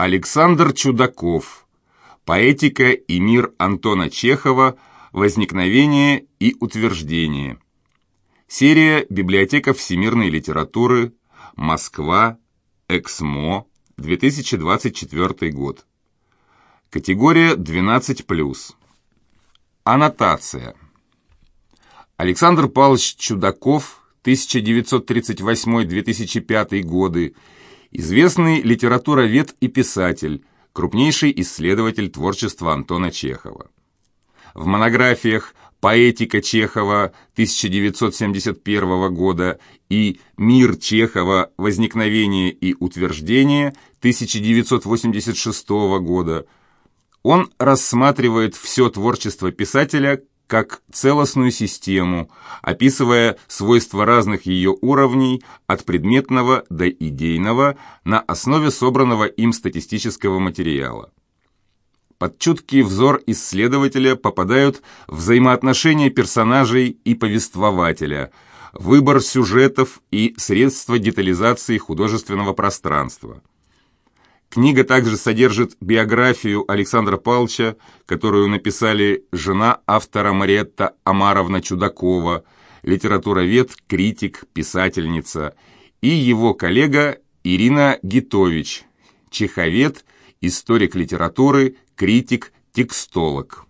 Александр Чудаков. Поэтика и мир Антона Чехова. Возникновение и утверждение. Серия «Библиотека всемирной литературы. Москва. Эксмо. 2024 год». Категория 12+. Аннотация. Александр Павлович Чудаков, 1938-2005 годы, известный литературовед и писатель, крупнейший исследователь творчества Антона Чехова. В монографиях «Поэтика Чехова» 1971 года и «Мир Чехова. Возникновение и утверждение» 1986 года он рассматривает все творчество писателя как целостную систему, описывая свойства разных ее уровней от предметного до идейного на основе собранного им статистического материала. Под чуткий взор исследователя попадают взаимоотношения персонажей и повествователя, выбор сюжетов и средства детализации художественного пространства. Книга также содержит биографию Александра Павловича, которую написали жена автора Мариетта Амаровна Чудакова, литературовед, критик, писательница, и его коллега Ирина Гитович, чеховед, историк литературы, критик, текстолог.